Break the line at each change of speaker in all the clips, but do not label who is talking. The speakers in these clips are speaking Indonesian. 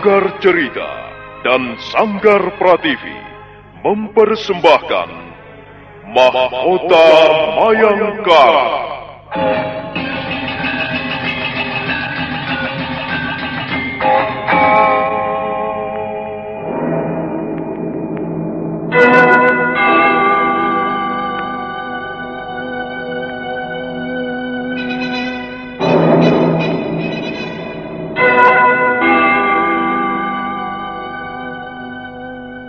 Sanggar Cerita dan Sanggar Prativi mempersembahkan Mahkota Mayangkara.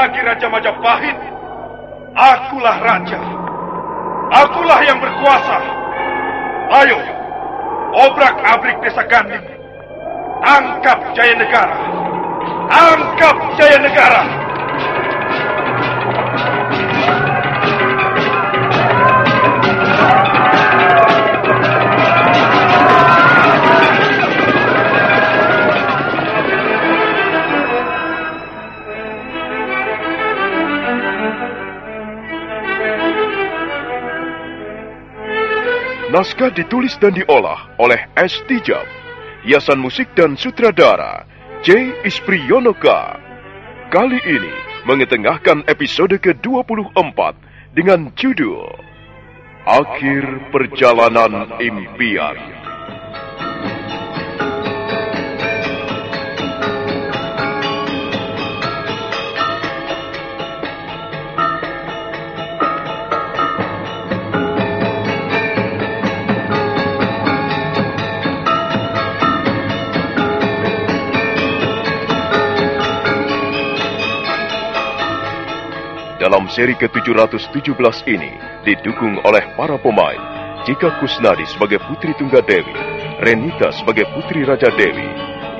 Lagi Raja Majapahit. Akulah raja. Akulah yang berkuasa. Ayo, obrak-abrik desa Ganding. Angkap Jaya Negara. Angkap Jaya Negara.
Naskah ditulis dan diolah oleh S. Tijab. Hiasan musik dan sutradara J. Ispriyonoka. Kali ini mengetengahkan episode ke-24 dengan judul Akhir Perjalanan Impian. Seri ke-717 ini didukung oleh para pemain Jika Kusnadi sebagai Putri Tunggadewi, Renita sebagai Putri Raja Dewi,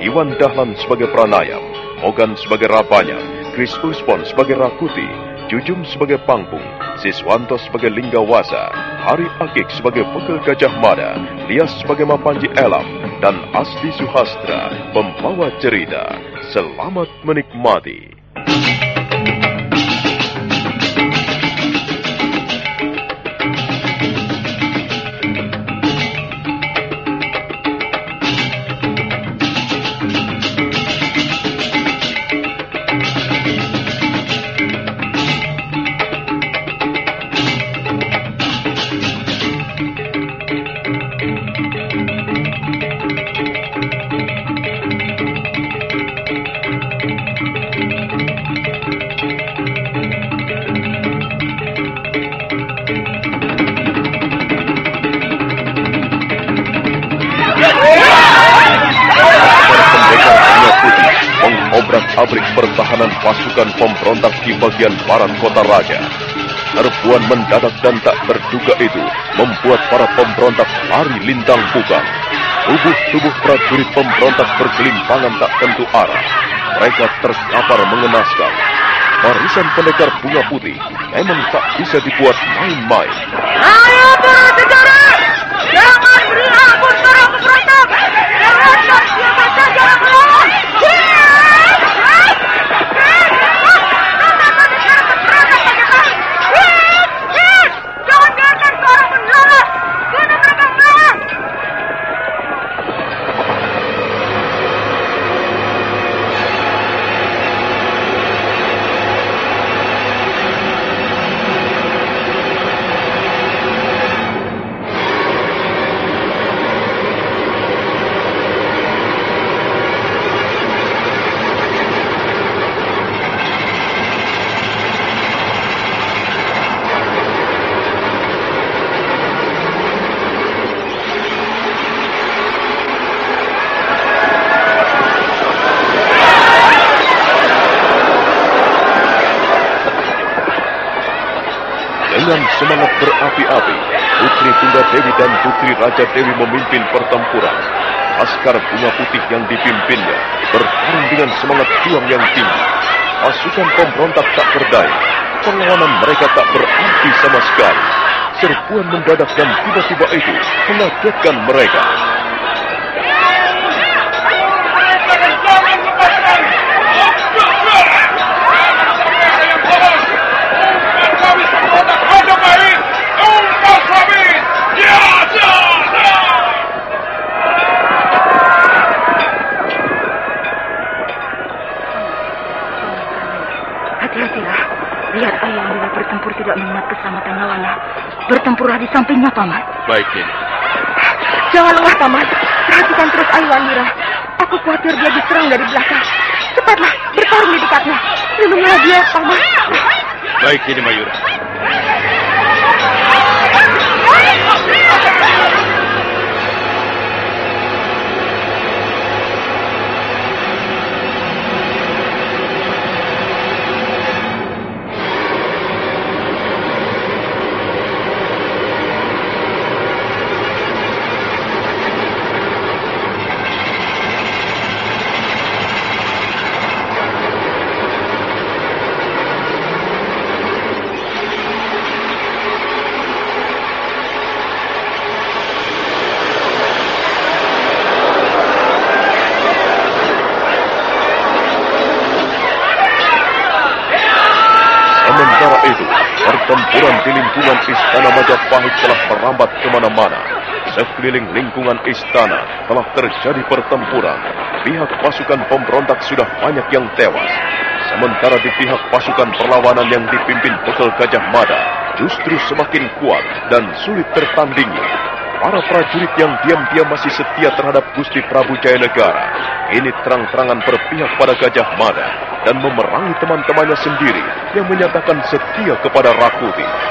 Iwan Dahlan sebagai Pranayam, Mogan sebagai Rapanya, Chris Uspon sebagai Rakuti, Jujum sebagai Pangpung, Siswanto sebagai Linggawasa, Hari Akik sebagai Pekel Gajah Mada, Lias sebagai Mapanji Elam, dan Asli Suhastra membawa cerita. Selamat menikmati. Bagian barat kota raja. Serbuan mendadak dan tak terduga itu membuat para pemberontak lari lintang pukang. Tubuh-tubuh prajurit pemberontak bergelimpangan tak tentu arah. Mereka terkapar mengenaskan. Barisan pendekar bunga putih memang tak bisa dibuat main-main.
Ayo
dan Putri Raja Dewi memimpin pertempuran. Laskar bunga putih yang dipimpinnya bertarung dengan semangat juang yang tinggi. Pasukan pemberontak tak berdaya. Perlawanan mereka tak berarti sama sekali. Serbuan mendadak dan tiba-tiba itu mengagetkan mereka.
Sampingnya, Paman.
Baik, Nini.
Jangan lengah, Paman. Perhatikan terus Ayu Andira. Aku khawatir dia diserang dari belakang. Cepatlah, bertarung di dekatnya. Lindungilah dia, Paman.
Baik, Nini Mayura.
Sekeliling lingkungan istana telah terjadi pertempuran. Pihak pasukan pemberontak sudah banyak yang tewas. Sementara di pihak pasukan perlawanan yang dipimpin Bekal Gajah Mada justru semakin kuat dan sulit tertandingi. Para prajurit yang diam-diam masih setia terhadap Gusti Prabu Jayanegara ini terang-terangan berpihak pada Gajah Mada dan memerangi teman-temannya sendiri yang menyatakan setia kepada Rakuti.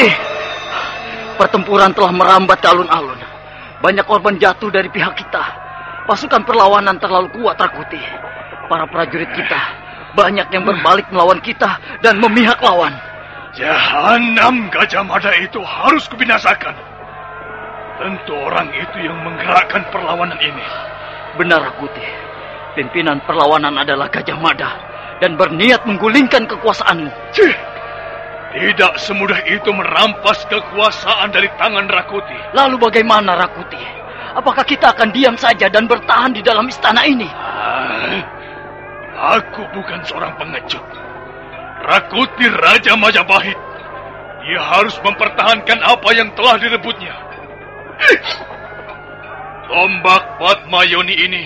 Rakuti, pertempuran telah merambat ke alun-alun. Banyak korban jatuh dari pihak kita. Pasukan perlawanan terlalu kuat, Rakuti. Para prajurit kita banyak yang berbalik melawan kita dan memihak lawan.
Jahanam Gajah Mada itu harus kubinasakan. Tentu orang itu yang menggerakkan perlawanan ini.
Benar, Rakuti. Pimpinan perlawanan adalah Gajah Mada dan berniat menggulingkan kekuasaanmu.
Cih, tidak semudah itu merampas kekuasaan dari tangan Rakuti.
Lalu bagaimana, Rakuti? Apakah kita akan diam saja dan bertahan di dalam istana ini?
Ah, aku bukan seorang pengecut. Rakuti Raja Majapahit. Dia harus mempertahankan apa yang telah direbutnya. Tombak Padma Yoni ini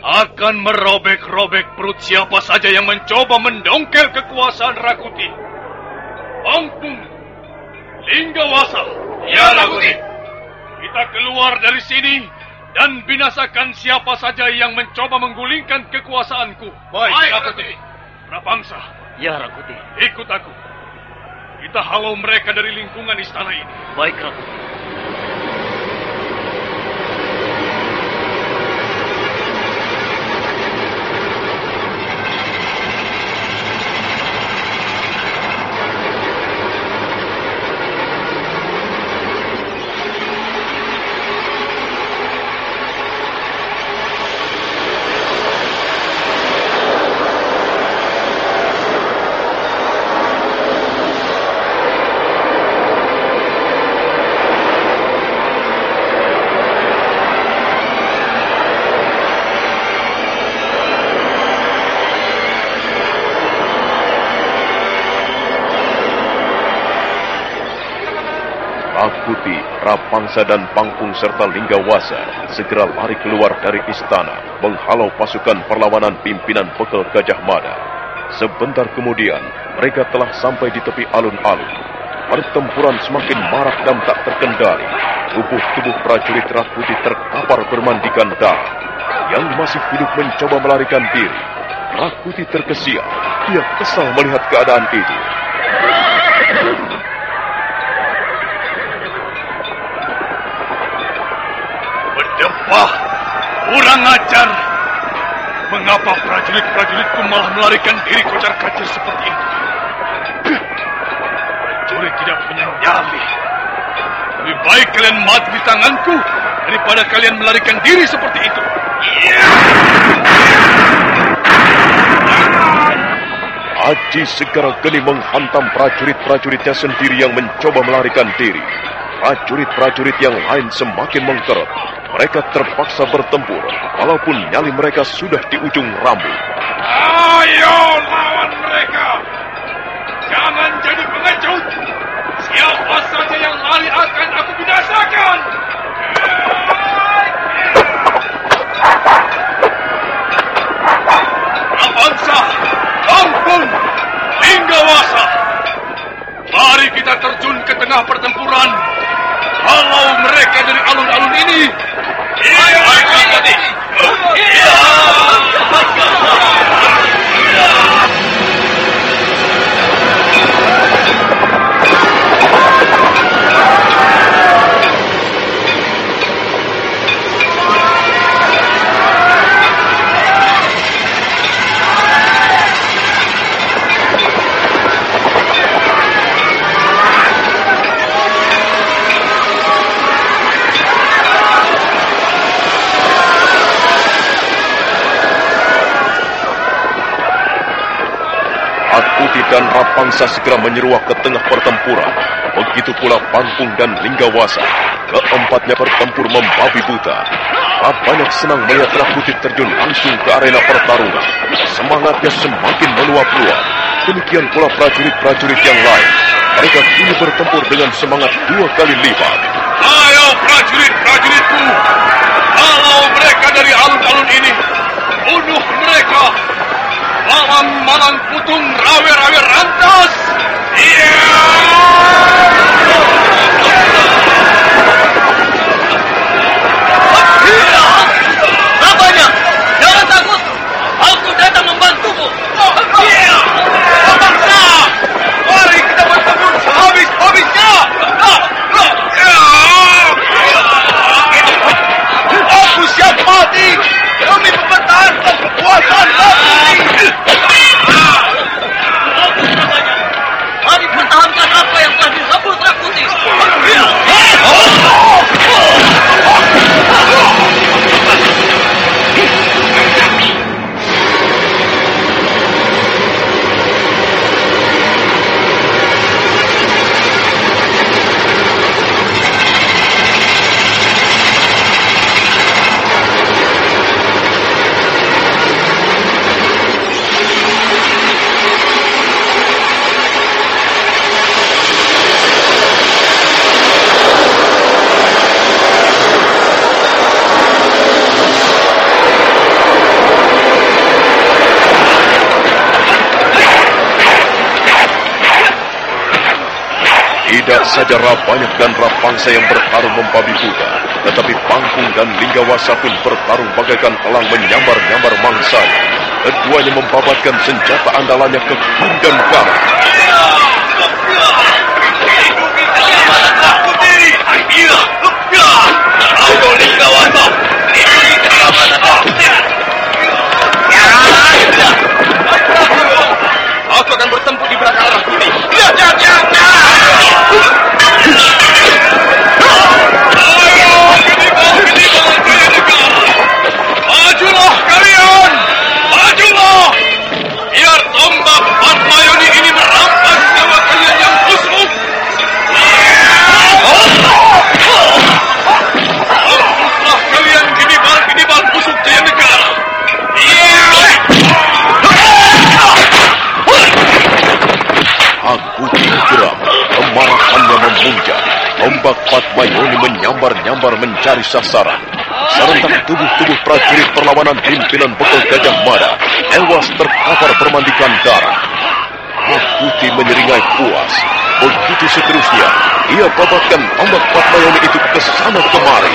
akan merobek-robek perut siapa saja yang mencoba mendongkel kekuasaan Rakuti. Ampun, Linggawasa. Ya, Rakuti. Kita keluar dari sini dan binasakan siapa saja yang mencoba menggulingkan kekuasaanku. Baik, Rakuti. Prapangsa,
Ya, Rakuti.
ikut aku. Kita halau mereka dari lingkungan istana ini.
Baik, Rakuti.
Rakuti, Rapangsa dan Pangkung serta Linggawasa segera lari keluar dari istana menghalau pasukan perlawanan pimpinan Pekel Gajah Mada. Sebentar kemudian, mereka telah sampai di tepi alun-alun. Pertempuran semakin marak dan tak terkendali. Tubuh-tubuh prajurit Rakuti terkapar bermandikan darah. Yang masih hidup mencoba melarikan diri. Rakuti terkesiap. Dia kesal melihat keadaan itu.
Kurang ajar. Mengapa prajurit-prajuritku malah melarikan diri kocar kacir seperti itu? Prajurit tidak punya nyali. Lebih baik kalian mati di tanganku daripada kalian melarikan diri seperti itu.
Aji segera geni menghantam prajurit-prajuritnya sendiri yang mencoba melarikan diri. Prajurit-prajurit yang lain semakin mengkerut. Mereka terpaksa bertempur, walaupun nyali mereka sudah di ujung rambut.
Ayo lawan mereka. Jangan jadi pengecut. Siapa saja yang lari akan aku binasakan.
Akuti dan Rapangsa segera menyeruak ke tengah pertempuran. Begitu pula Pangkung dan Linggawasa. Keempatnya bertempur membabi buta. Banyak senang melihat Rakuti terjun langsung ke arena pertarungan. Semangatnya semakin meluap-luap. Demikian pula prajurit-prajurit yang lain. Mereka kini bertempur dengan semangat dua kali lipat.
Ayo prajurit-prajuritku. Halau mereka dari alun-alun ini. Bunuh mereka. Malang-malang putung rawe-rawe rantas.
Apanya?
Saja Rabanyak dan Rapangsa yang bertarung membabi buta, tetapi Pangkung dan Linggawasa pun bertarung bagaikan elang menyambar-nyambar mangsanya. Keduanya membabatkan senjata andalannya ke kun dan garam.
Aku akan bertempur di belakang
mencari sasaran. Serentak tubuh-tubuh prajurit perlawanan pimpinan bekal Gajah Mada tewas terkapar bermandikan darah. Angkuti menyeringai puas. Begitu seterusnya, ia babatkan tombak Fatmayoni itu ke sana kemari.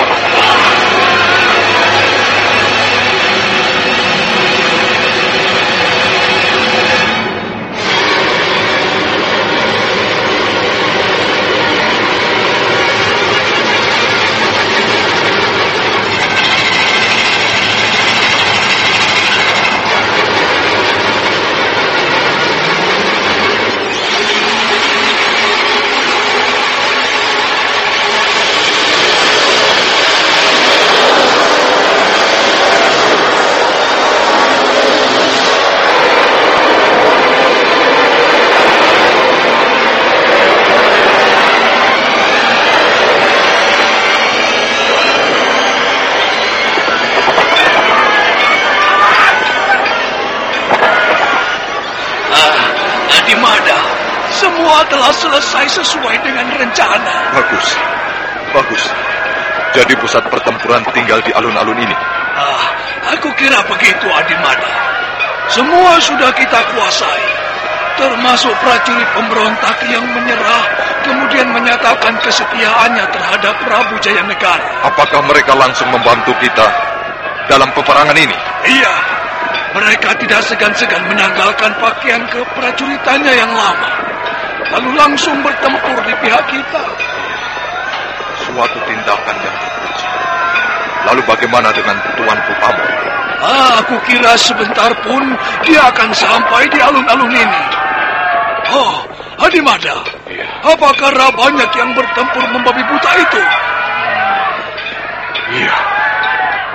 Rencana.
Bagus. Bagus. Jadi pusat pertempuran tinggal di alun-alun ini.
Ah, aku kira begitu Adimada. Semua sudah kita kuasai. Termasuk prajurit pemberontak yang menyerah kemudian menyatakan kesetiaannya terhadap Prabu Jaya Negara.
Apakah mereka langsung membantu kita dalam peperangan ini?
Iya, mereka tidak segan-segan menanggalkan pakaian keprajuritannya yang lama. Lalu langsung bertempur di pihak kita.
Suatu tindakan yang terpuji. Lalu bagaimana dengan Tuan Pupamon?
Ah, aku kira sebentar pun dia akan sampai di alun-alun ini. Oh, Adimada, apakah banyak yang bertempur membabi buta itu?
Iya.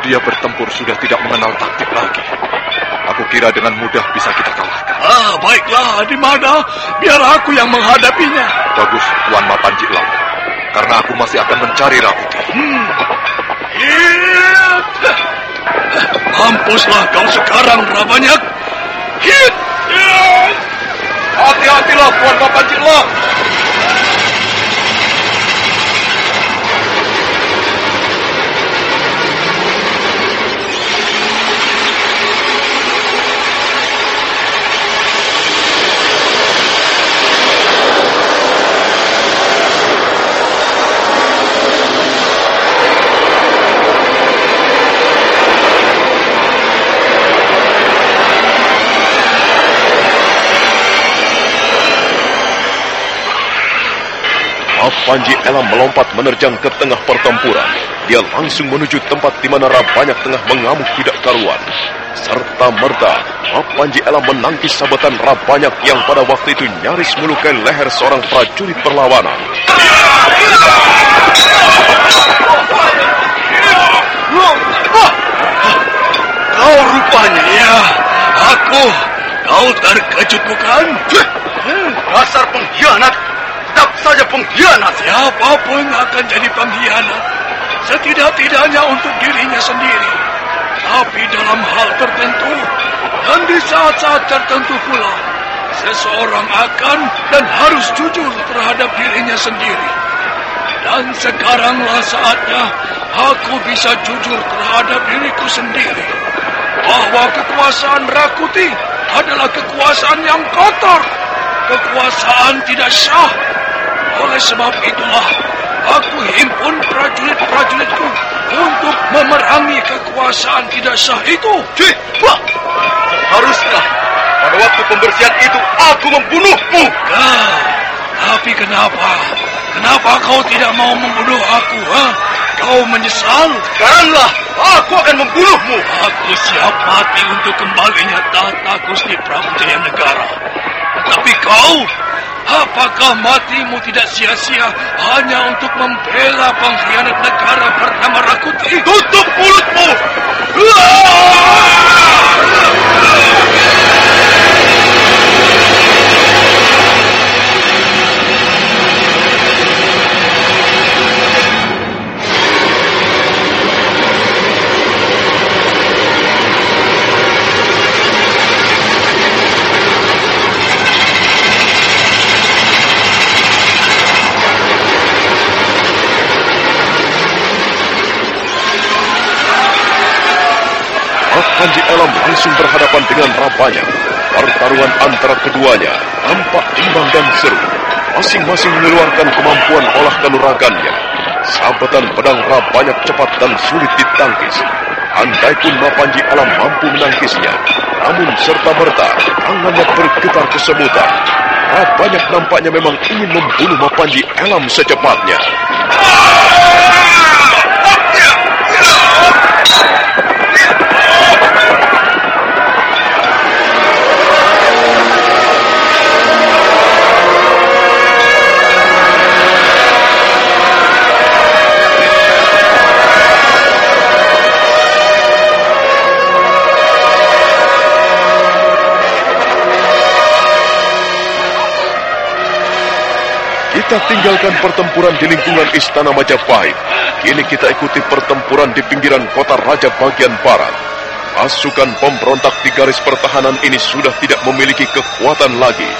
Dia bertempur sudah tidak mengenal taktik lagi. Aku kira dengan mudah bisa kita kalahkan.
Ah, baiklah Adimada, biar aku yang menghadapinya.
Bagus, Tuan Mapanji Lau. Karena aku masih akan mencari Rakuti.
Hmm. Hit! Mampuslah kau sekarang, Rabanyak. Hit! Hit!
Hati-hatilah, Tuan Mapanji Lau.
Panji Elam melompat menerjang ke tengah pertempuran. Dia langsung menuju tempat di mana Rabanyak tengah mengamuk tidak karuan. Serta merta, Panji Elam menangkis sabetan Rabanyak yang pada waktu itu nyaris melukai leher seorang prajurit perlawanan.
Kau rupanya ya, aku. Kau terkejut bukan?
Dasar pengkhianat. Tetap saja pengkhianat.
Siapa pun akan jadi pengkhianat. Setidak-tidaknya untuk dirinya sendiri. Tapi dalam hal tertentu dan di saat-saat tertentu pula, seseorang akan dan harus jujur terhadap dirinya sendiri. Dan sekaranglah saatnya aku bisa jujur terhadap diriku sendiri. Bahwa kekuasaan Rakuti adalah kekuasaan yang kotor. Kekuasaan tidak syah. Oleh sebab itulah, aku himpun prajurit-prajuritku untuk memerangi kekuasaan tidak sah itu.
Cih, wah, haruslah pada waktu pembersihan itu aku membunuhmu.
Nah, tapi kenapa? Kenapa kau tidak mau membunuh aku, ha? Kau menyesal?
Sekaranglah aku akan membunuhmu.
Aku siap mati untuk kembalinya tata Gusti Prabu Jaya Negara. Tetapi kau, apakah matimu tidak sia-sia hanya untuk membela pengkhianat negara bernama Rakuti?
Tutup mulutmu. Rabanya. Pertarungan antara keduanya tampak imbang dan seru. Masing-masing mengeluarkan kemampuan olah kanuragannya. Sabetan pedang Rabanya cepat dan sulit ditangkis. Andai pun Mapanji Alam mampu menangkisnya, namun serta-merta tangannya bergetar kesemutan. Rabanyak nampaknya memang ingin membunuh Mapanji Alam secepatnya. Kita tinggalkan pertempuran di lingkungan Istana Majapahit. Kini kita ikuti pertempuran di pinggiran kota Raja bagian barat. Pasukan pemberontak di garis pertahanan ini sudah tidak memiliki kekuatan lagi.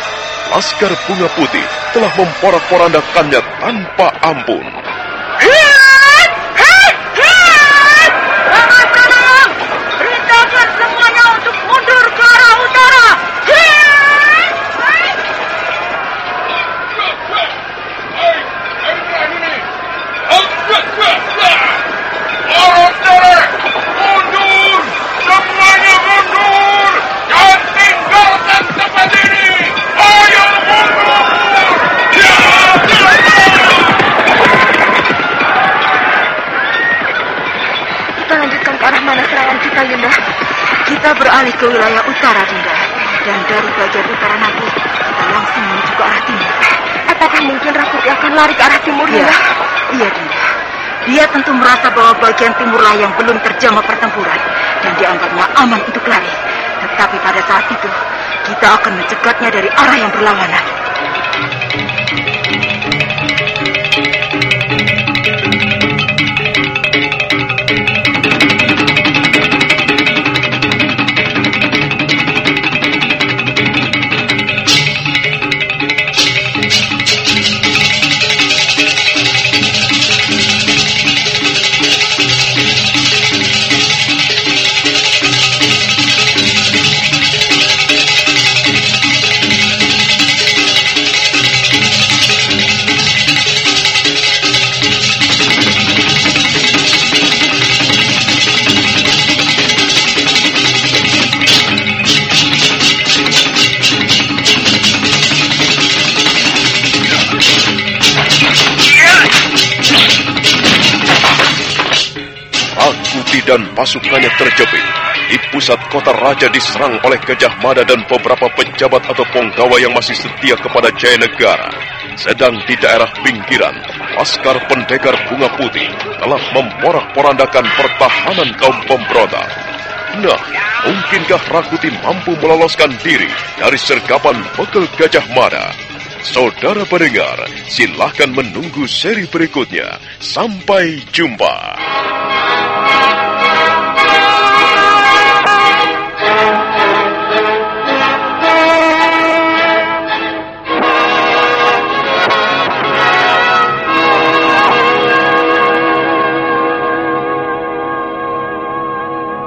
Laskar Bunga Putih telah memporak-porandakannya tanpa ampun.
Rakuti akan lari ke arah timur,
Iya,
Yunda?
iya, Dinda. Dia tentu merasa bahwa bagian timurlah yang belum terjamah pertempuran. Dan dianggapnya aman untuk lari. Tetapi pada saat itu, kita akan mencegatnya dari arah yang berlawanan.
Dan pasukannya terjepit. Di pusat kota raja diserang oleh Gajah Mada dan beberapa pejabat atau penggawa yang masih setia kepada Jaya Negara. Sedang di daerah pinggiran, Laskar Pendekar Bunga Putih telah memporak-porandakan pertahanan kaum pemberontak. Nah, mungkinkah Rakuti mampu meloloskan diri dari sergapan bekel Gajah Mada? Saudara pendengar, silahkan menunggu seri berikutnya. Sampai jumpa.